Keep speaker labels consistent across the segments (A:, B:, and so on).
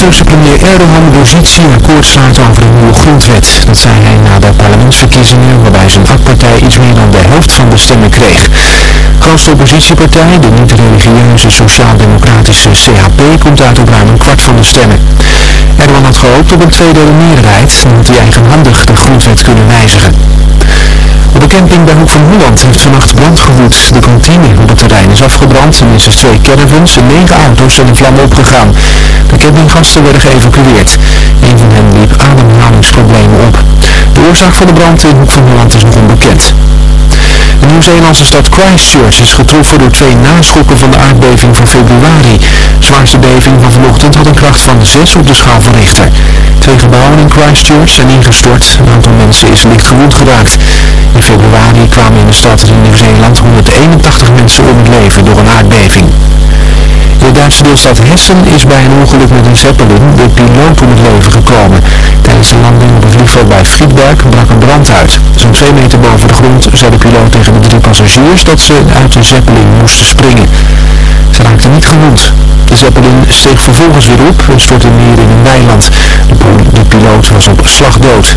A: Turkse premier Erdogan Bozici akkoord sluit over een nieuwe grondwet. Dat zei hij na de parlementsverkiezingen waarbij zijn AK-partij iets meer dan de helft van de stemmen kreeg. Grootste oppositiepartij, de niet-religieuze sociaal-democratische CHP, komt uit op ruim een kwart van de stemmen. Erdogan had gehoopt op een tweederde meerderheid, dan had hij eigenhandig de grondwet kunnen wijzigen. De camping bij Hoek van Holland heeft vannacht brand gewoed. De kantine op het terrein is afgebrand en minstens twee caravans en negen auto's zijn in vlammen opgegaan. De campinggasten werden geëvacueerd. Een van hen liep ademhalingsproblemen op. De oorzaak van de brand in Hoek van Holland is nog onbekend. De Nieuw-Zeelandse stad Christchurch is getroffen door twee naschokken van de aardbeving van februari. De zwaarste beving van vanochtend had een kracht van 6 op de schaal van Richter. Twee gebouwen in Christchurch zijn ingestort. Een aantal mensen is licht gewond geraakt. Februari kwamen in de stad in Nieuw-Zeeland 181 mensen om het leven door een aardbeving. In de Duitse deelstaat Hessen is bij een ongeluk met een Zeppelin de piloot om het leven gekomen. Tijdens een landing op het vliegveld bij Friedberg brak een brand uit. Zo'n twee meter boven de grond zei de piloot tegen de drie passagiers dat ze uit de Zeppelin moesten springen. Raakten niet gewond. De Zeppelin steeg vervolgens weer op en stortte neer in een weiland. De, de piloot was op slag dood.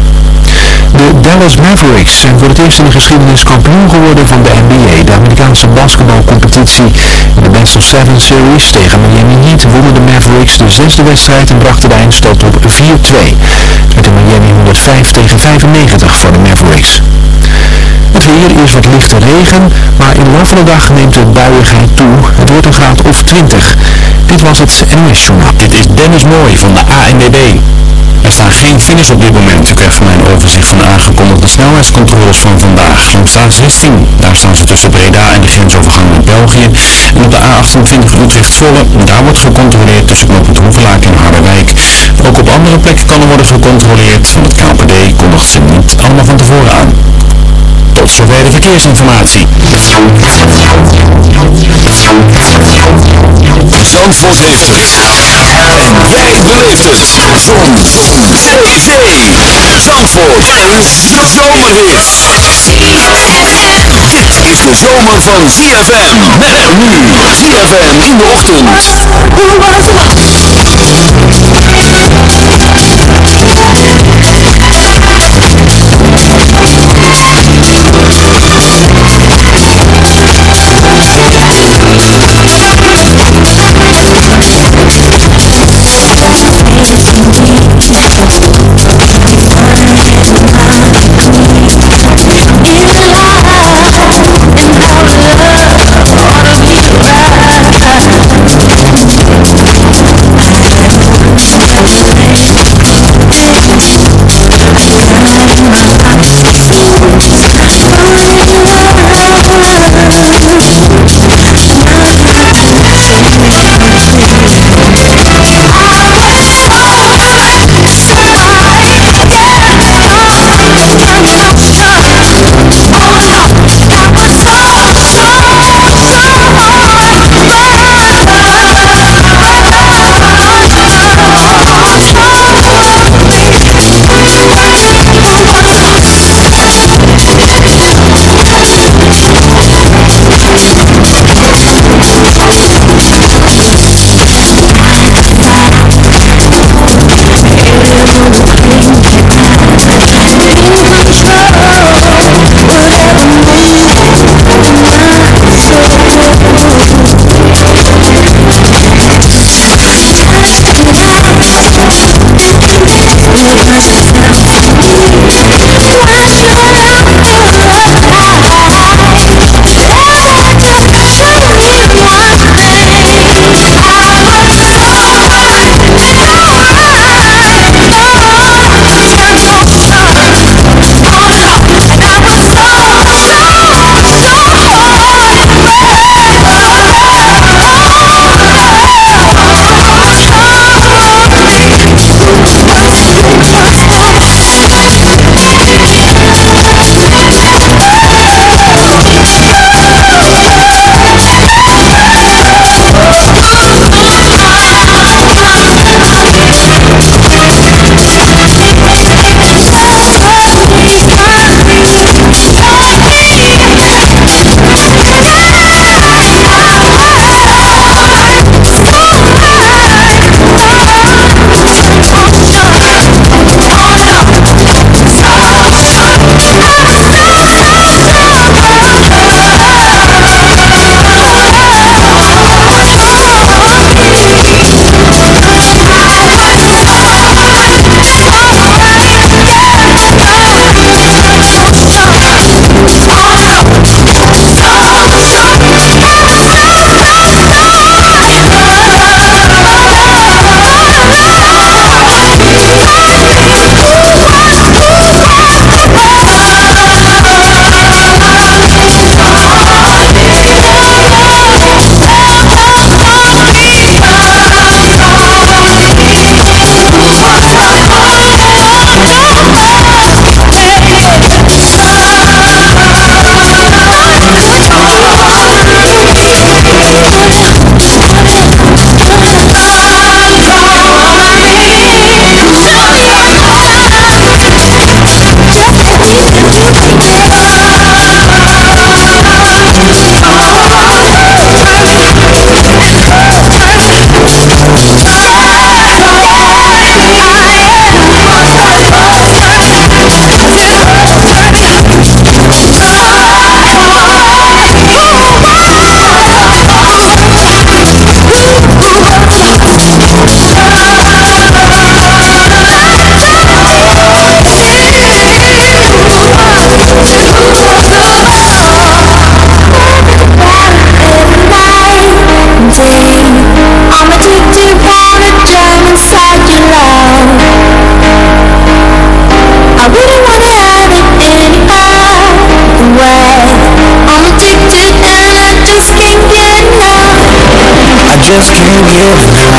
A: De Dallas Mavericks zijn voor het eerst in de geschiedenis kampioen geworden van de NBA, de Amerikaanse basketbalcompetitie. In de Best of Seven Series tegen Miami Heat wonnen de Mavericks de zesde wedstrijd en brachten de eindstand op 4-2. Het werd in Miami 105 tegen 95 voor de Mavericks. Weer is wat lichte regen, maar in de loop van de dag neemt de buiigheid toe. Het wordt een graad of 20. Dit was het NOS Journaal.
B: Dit is Dennis Mooij van de ANWB. Er staan geen files op dit moment. U krijgt van mij een overzicht van de aangekondigde snelheidscontroles van vandaag. Langs de A16, daar staan ze tussen Breda en de grensovergang met België. En op de A28 Utrecht-Volle, daar wordt gecontroleerd tussen knooppunt Hoevelaak en Harderwijk. Ook op andere plekken kan er worden gecontroleerd. Het KPD kondigt ze niet allemaal van tevoren aan. Tot zover de verkeersinformatie.
C: Zandvoort heeft het. En jij beleeft het. Zon. Zee. Zee. Zandvoort. Een. Dit is de zomer van ZFM. Met nu. ZFM in de ochtend. Just can't get enough.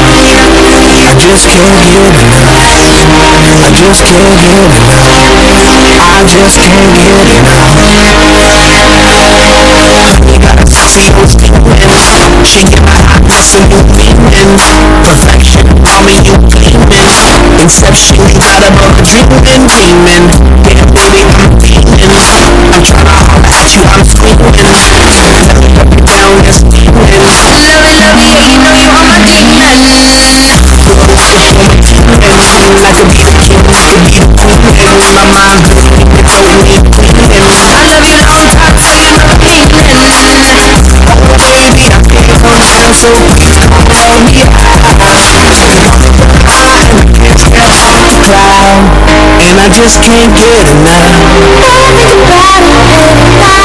C: I just can't get enough. I just can't get enough. I just can't get enough. We gotta see those demons. She in my so you beaming. Perfection, me you demon. Inception, you got above dreaming, dreaming. Yeah, baby, I'm feeling. I'm tryna holler at you, I'm screaming. Tell me up and down, demons.
D: My demon.
C: And I baby just can't get enough.
D: Wanna think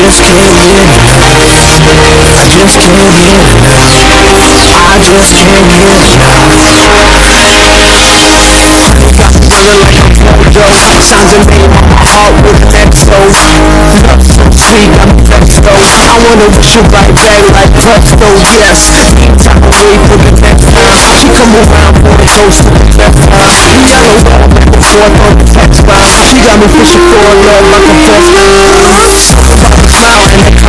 D: just can't get enough
C: I just can't get enough I just can't get enough Got me feeling like I'm Mojo are made my heart with XO Love so sweet, I'm vexed I wanna wish you right back like presto, yes. Anytime I wait for the next verse She come around for the ghost of the left verse Yellow wall back and forth on the text line She got me fishing for a love like a fish About and the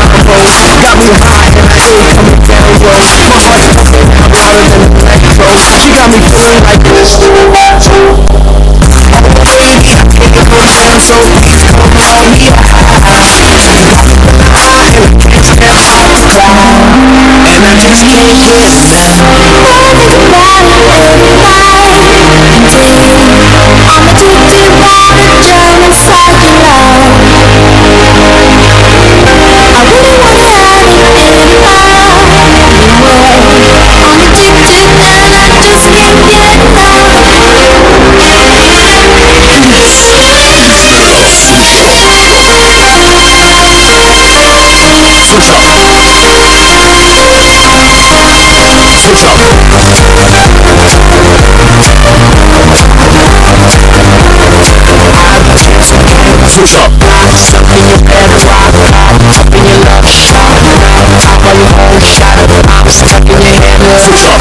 C: Got me high and I ain't coming down, yo My heart's pumping out louder than electro She got me feeling like this Baby, I can't go down, so come help me I and And I just can't get enough
E: Switch up.
C: Suck in your bed, rock, up in your love shot Top of your whole shot, I'm stuck in your head,
E: Switch up.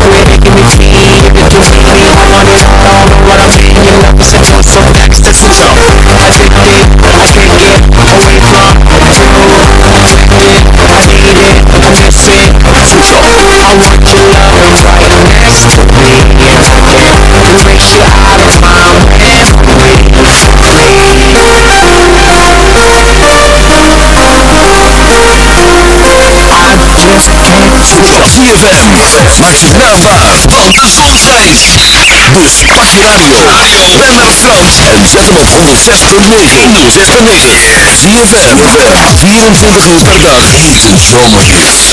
C: Quit making me feel, give it to me I want it all, know what I mean Your love is a truth, so next to switch up Addicted, I
E: CFM. Maak zijn naam waar, want de zon schijnt. Dus pak je radio. Ben naar Frans en zet hem op 106.9. 106.9. CFM. 24 uur per dag. Hete zomerhits.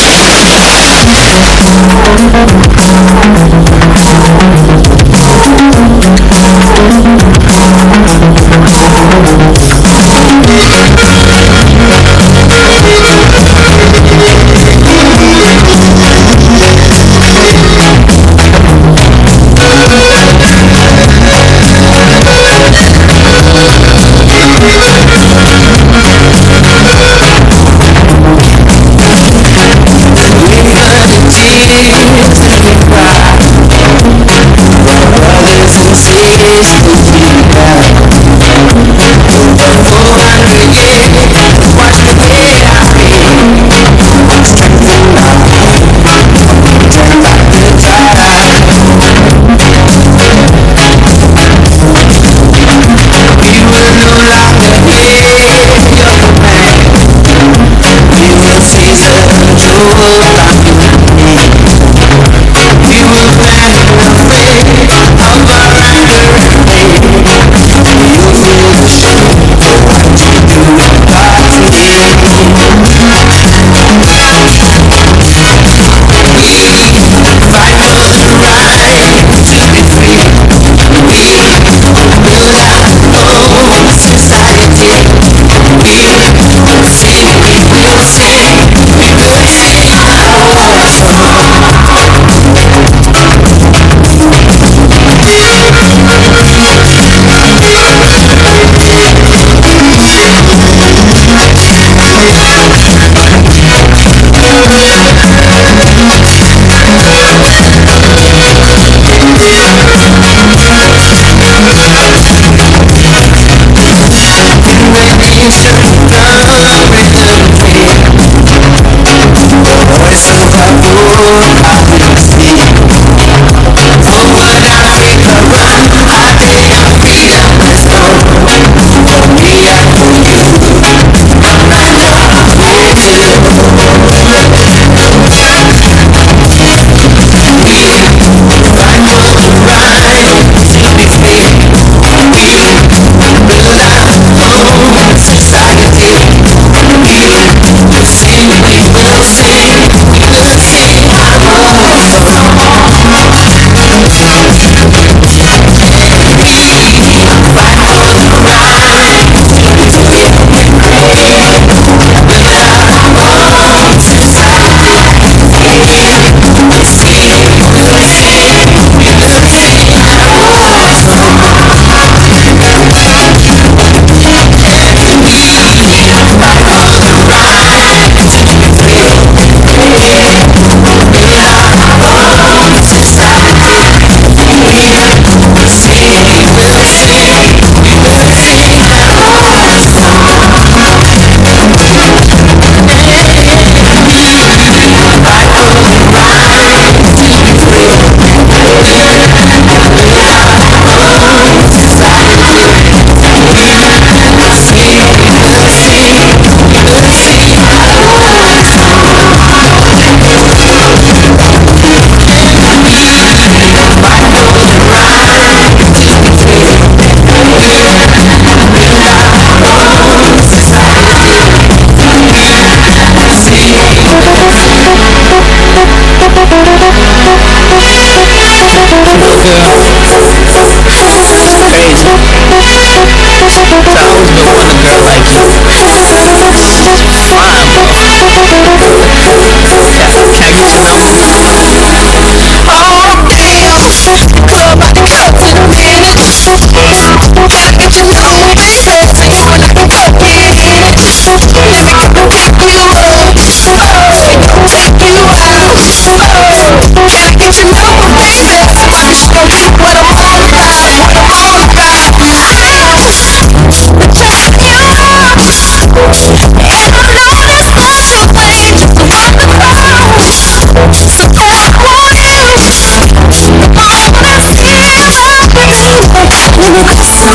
E: Society.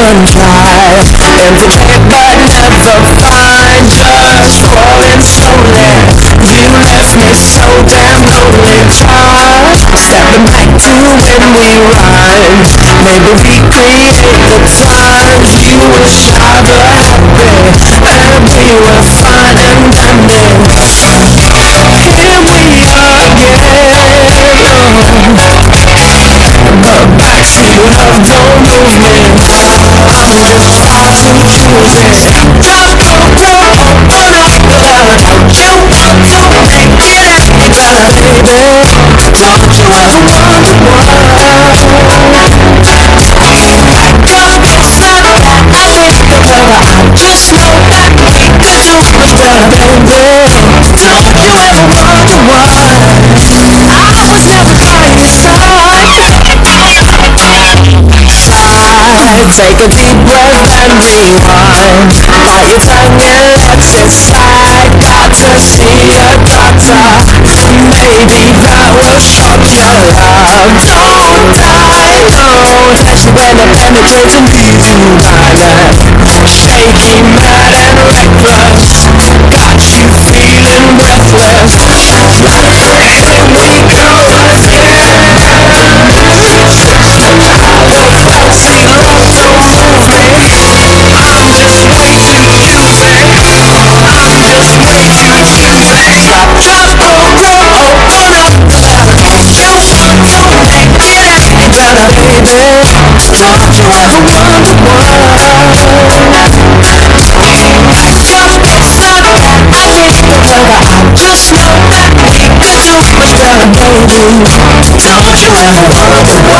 C: even try Investigate but never find Just growing slowly. You left me so damn lonely. Child Stepping back to when we rhymed Maybe recreate the times You were shy but happy. And we were fine and dandy. Here we are again. Put up the Don't to you ever Don't you ever wonder why Take a deep breath and rewind Bite your tongue and let it slide Got to see a doctor. Maybe that will shock your love. Don't die, Especially when the penetration leaves you violent baby Don't you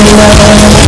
C: love you.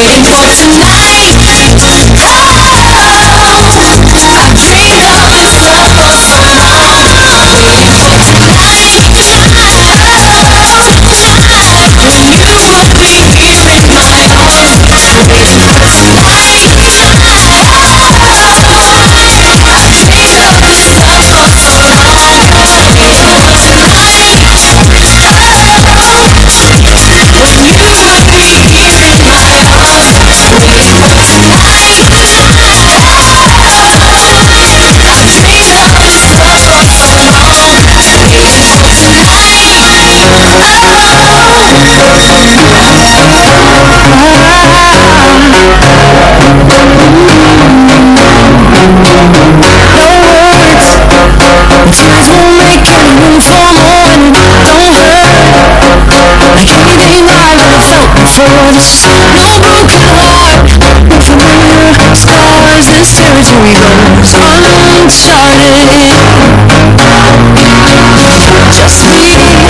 C: Fantastic as we lose unstarted Just breathe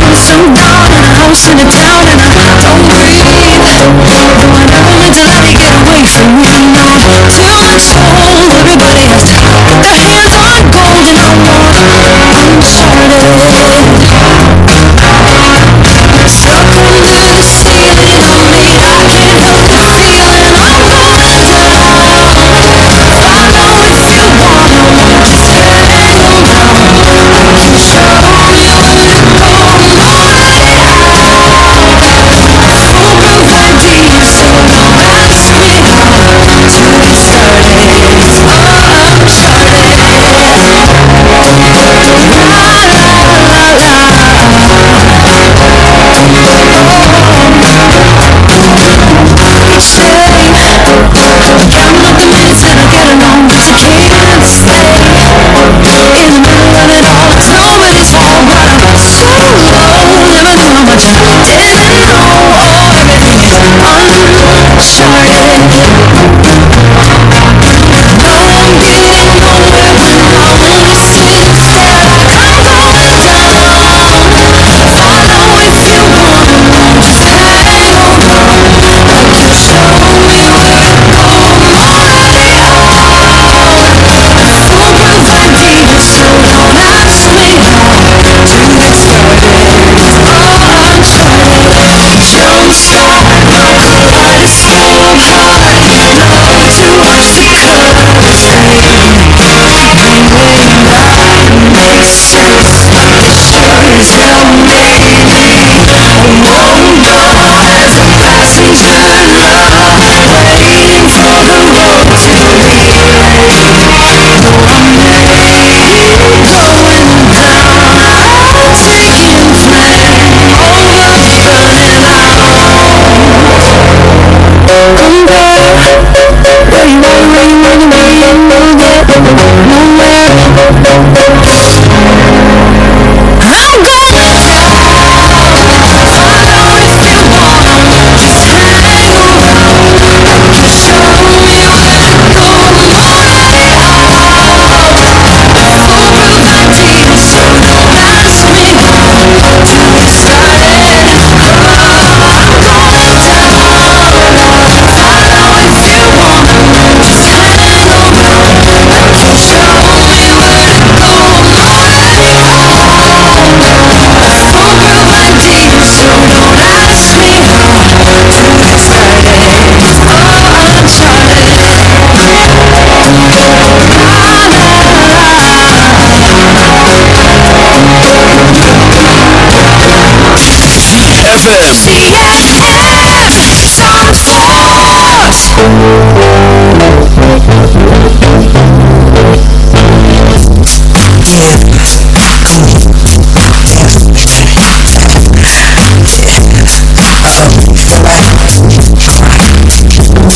C: Lose some doubt in a house in a town and I don't breathe Though I never meant to
D: let it
E: get away from me I'm not too controlled Everybody has their hands on gold and I want uncharted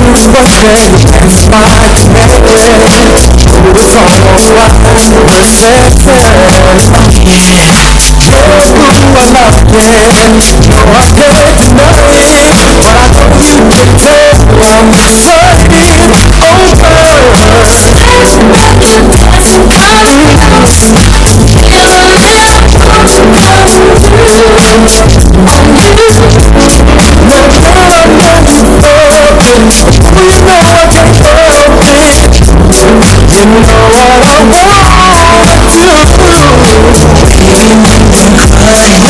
E: It's what said that's my
C: place Who's almost like perfection Ooh, I'm up against No, I get to know you. But I know you can tell I'm fighting over us Imagine that's mine You'll never come I'm When you know I want to do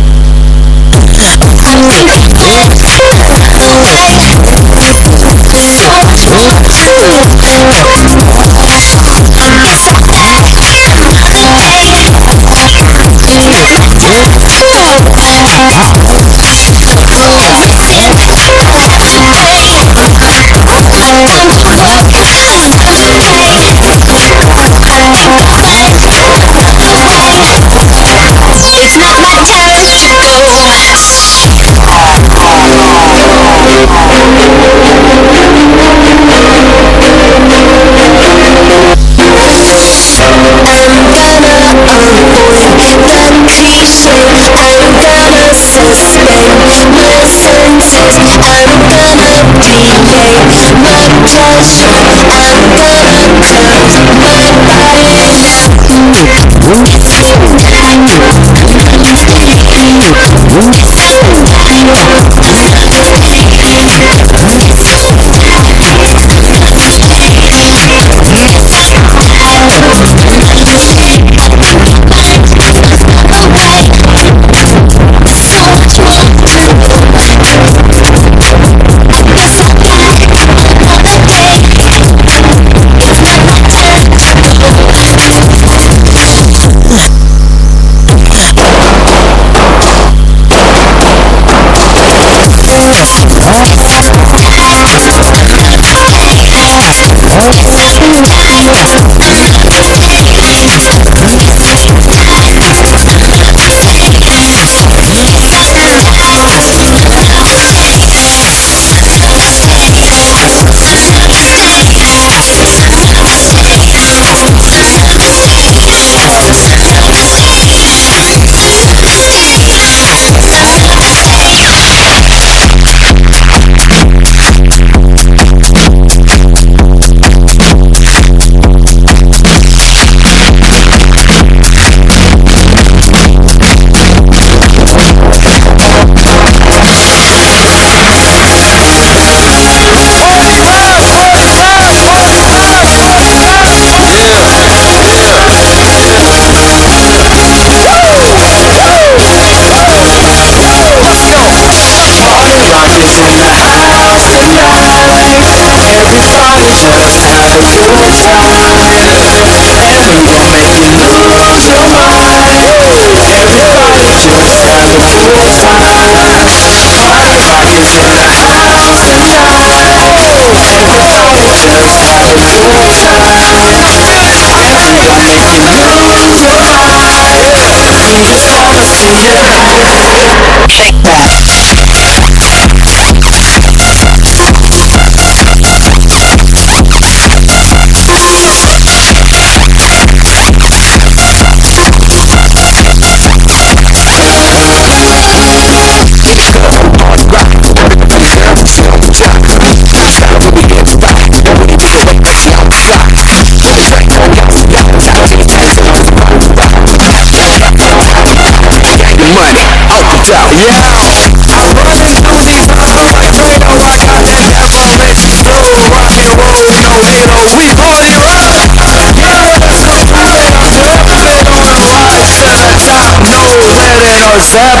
C: Seven.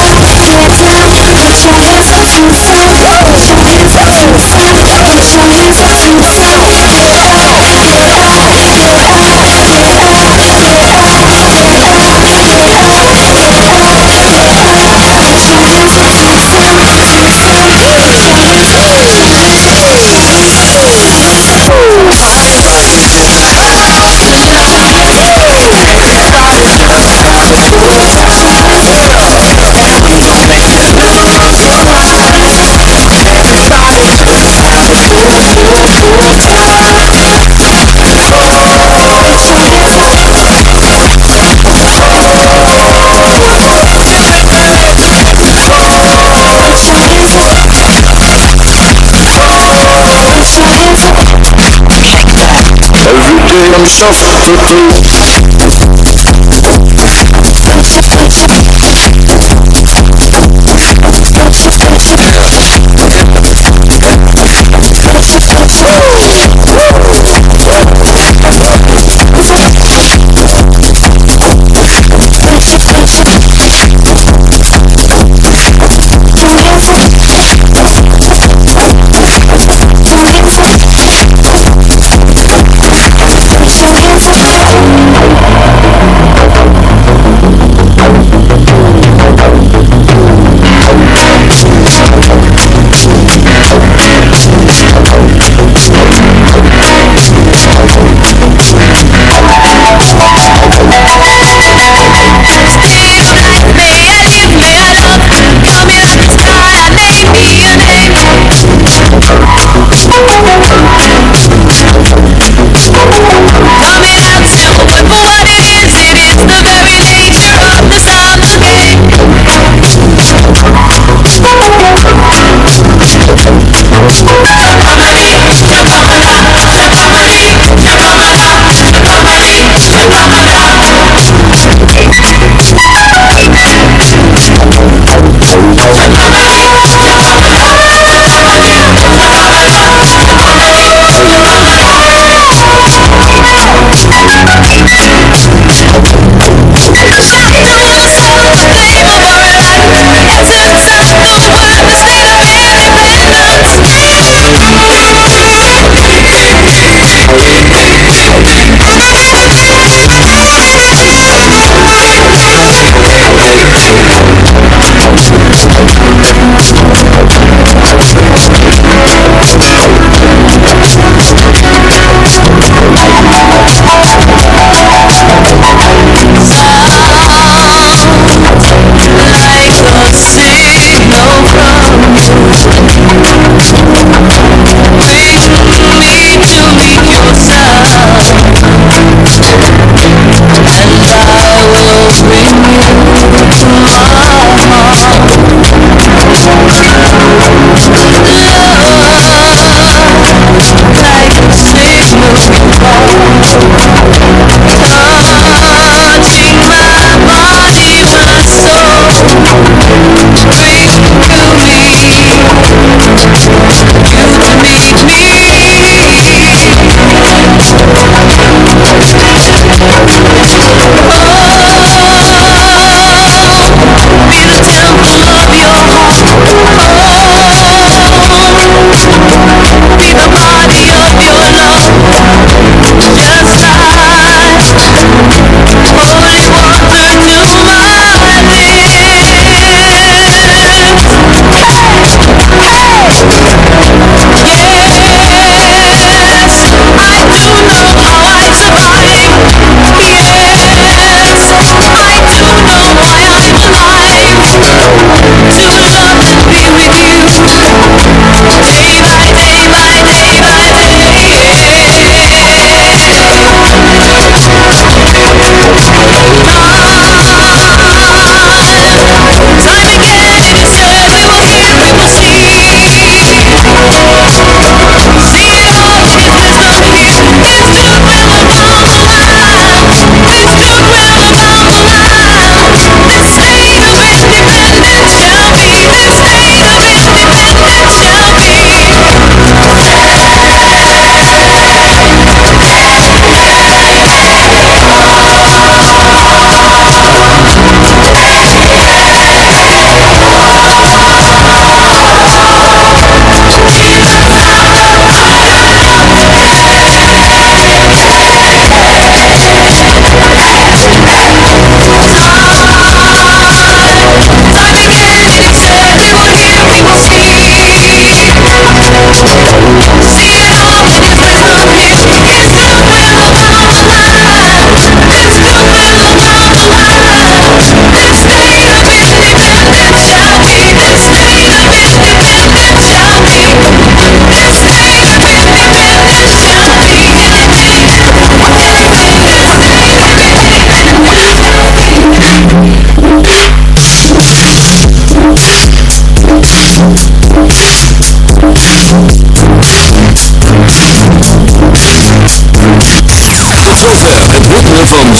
E: I'm so